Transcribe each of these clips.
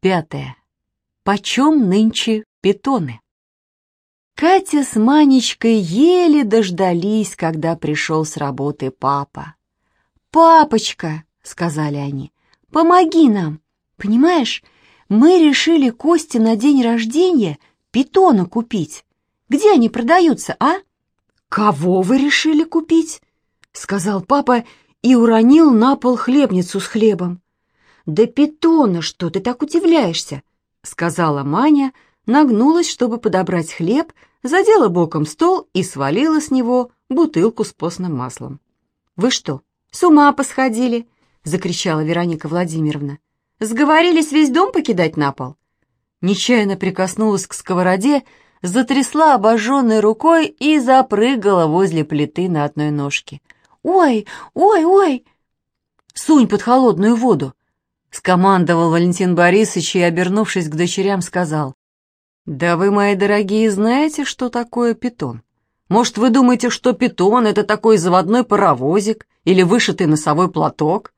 Пятое. Почем нынче питоны? Катя с Манечкой еле дождались, когда пришел с работы папа. «Папочка», — сказали они, — «помоги нам. Понимаешь, мы решили Косте на день рождения питона купить. Где они продаются, а?» «Кого вы решили купить?» — сказал папа и уронил на пол хлебницу с хлебом. «Да питона, что ты так удивляешься?» — сказала Маня, нагнулась, чтобы подобрать хлеб, задела боком стол и свалила с него бутылку с постным маслом. «Вы что, с ума посходили?» — закричала Вероника Владимировна. «Сговорились весь дом покидать на пол?» Нечаянно прикоснулась к сковороде, затрясла обожженной рукой и запрыгала возле плиты на одной ножке. «Ой, ой, ой!» «Сунь под холодную воду!» — скомандовал Валентин Борисович и, обернувшись к дочерям, сказал. «Да вы, мои дорогие, знаете, что такое питон? Может, вы думаете, что питон — это такой заводной паровозик или вышитый носовой платок?»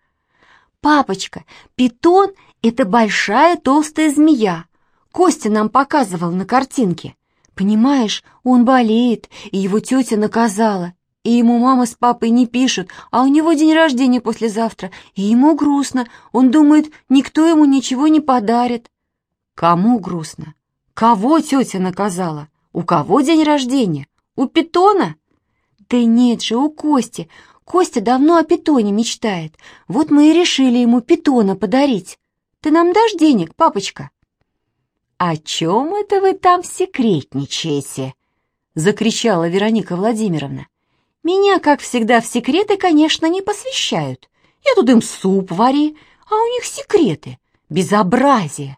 «Папочка, питон — это большая толстая змея. Костя нам показывал на картинке. Понимаешь, он болеет, и его тетя наказала. И ему мама с папой не пишут, а у него день рождения послезавтра, и ему грустно. Он думает, никто ему ничего не подарит. Кому грустно? Кого тетя наказала? У кого день рождения? У питона? Да нет же, у Кости. Костя давно о питоне мечтает. Вот мы и решили ему питона подарить. Ты нам дашь денег, папочка? «О чем это вы там секретничаете?» — закричала Вероника Владимировна. Меня, как всегда, в секреты, конечно, не посвящают. Я тут им суп вари, а у них секреты. Безобразие.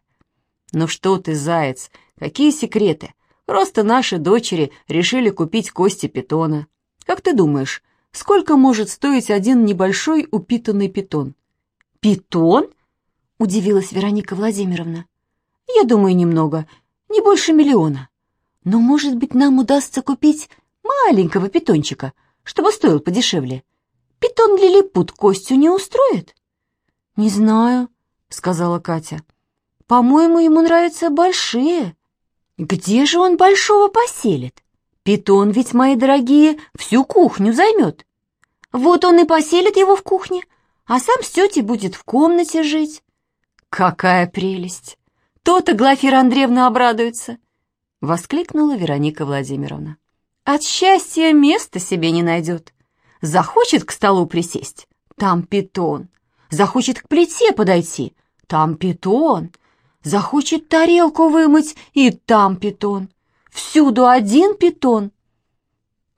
Ну что ты, заяц, какие секреты? Просто наши дочери решили купить кости питона. Как ты думаешь, сколько может стоить один небольшой упитанный питон? Питон? Удивилась Вероника Владимировна. Я думаю, немного, не больше миллиона. Но, может быть, нам удастся купить маленького питончика — чтобы стоил подешевле. Питон лилипут Костю не устроит?» «Не знаю», — сказала Катя. «По-моему, ему нравятся большие». «Где же он большого поселит? Питон ведь, мои дорогие, всю кухню займет. Вот он и поселит его в кухне, а сам с тетей будет в комнате жить». «Какая прелесть! То-то Глафира Андреевна обрадуется!» — воскликнула Вероника Владимировна. От счастья места себе не найдет. Захочет к столу присесть — там питон. Захочет к плите подойти — там питон. Захочет тарелку вымыть — и там питон. Всюду один питон.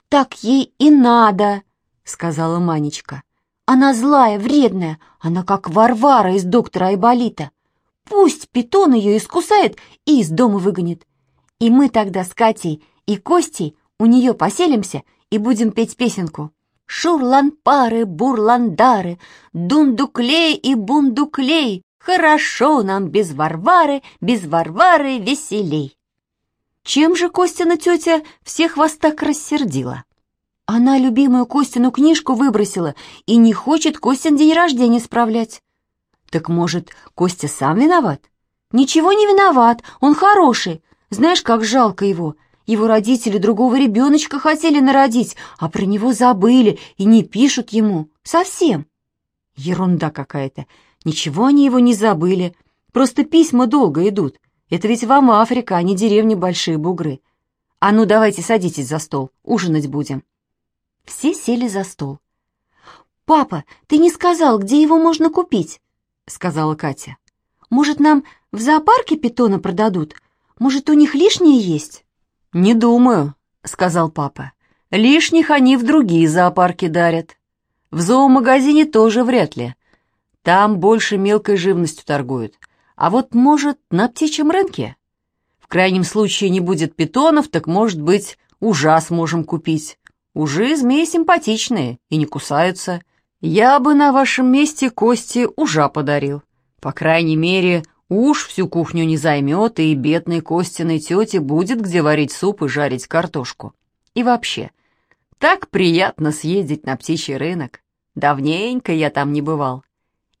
«Так ей и надо», — сказала Манечка. «Она злая, вредная, она как Варвара из доктора Айболита. Пусть питон ее искусает и из дома выгонит. И мы тогда с Катей и Костей у нее поселимся и будем петь песенку. Шурлан-пары, бурландары, дундуклей и бундуклей, Хорошо нам без Варвары, без Варвары веселей. Чем же Костина тетя всех вас так рассердила? Она любимую Костину книжку выбросила и не хочет Костин день рождения справлять. Так, может, Костя сам виноват? Ничего не виноват, он хороший. Знаешь, как жалко его. Его родители другого ребеночка хотели народить, а про него забыли и не пишут ему. Совсем. Ерунда какая-то. Ничего они его не забыли. Просто письма долго идут. Это ведь вам Африка, а не деревни Большие Бугры. А ну, давайте садитесь за стол, ужинать будем. Все сели за стол. «Папа, ты не сказал, где его можно купить?» — сказала Катя. «Может, нам в зоопарке питона продадут? Может, у них лишние есть?» «Не думаю», — сказал папа. «Лишних они в другие зоопарки дарят. В зоомагазине тоже вряд ли. Там больше мелкой живностью торгуют. А вот, может, на птичьем рынке? В крайнем случае не будет питонов, так, может быть, ужа сможем купить. Ужи змеи симпатичные и не кусаются. Я бы на вашем месте кости ужа подарил. По крайней мере, Уж всю кухню не займет, и бедной Костиной тете будет где варить суп и жарить картошку. И вообще, так приятно съездить на птичий рынок. Давненько я там не бывал.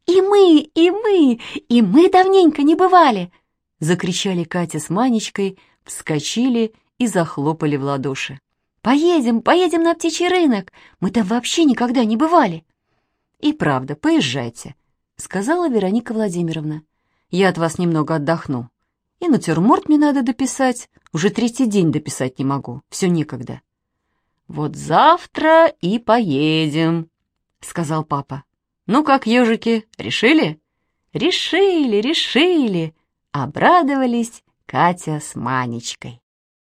И мы, и мы, и мы давненько не бывали!» Закричали Катя с Манечкой, вскочили и захлопали в ладоши. «Поедем, поедем на птичий рынок! Мы там вообще никогда не бывали!» «И правда, поезжайте», — сказала Вероника Владимировна. «Я от вас немного отдохну. И натюрморт мне надо дописать. Уже третий день дописать не могу, все некогда». «Вот завтра и поедем», — сказал папа. «Ну как, ежики, решили?» «Решили, решили!» — обрадовались Катя с Манечкой.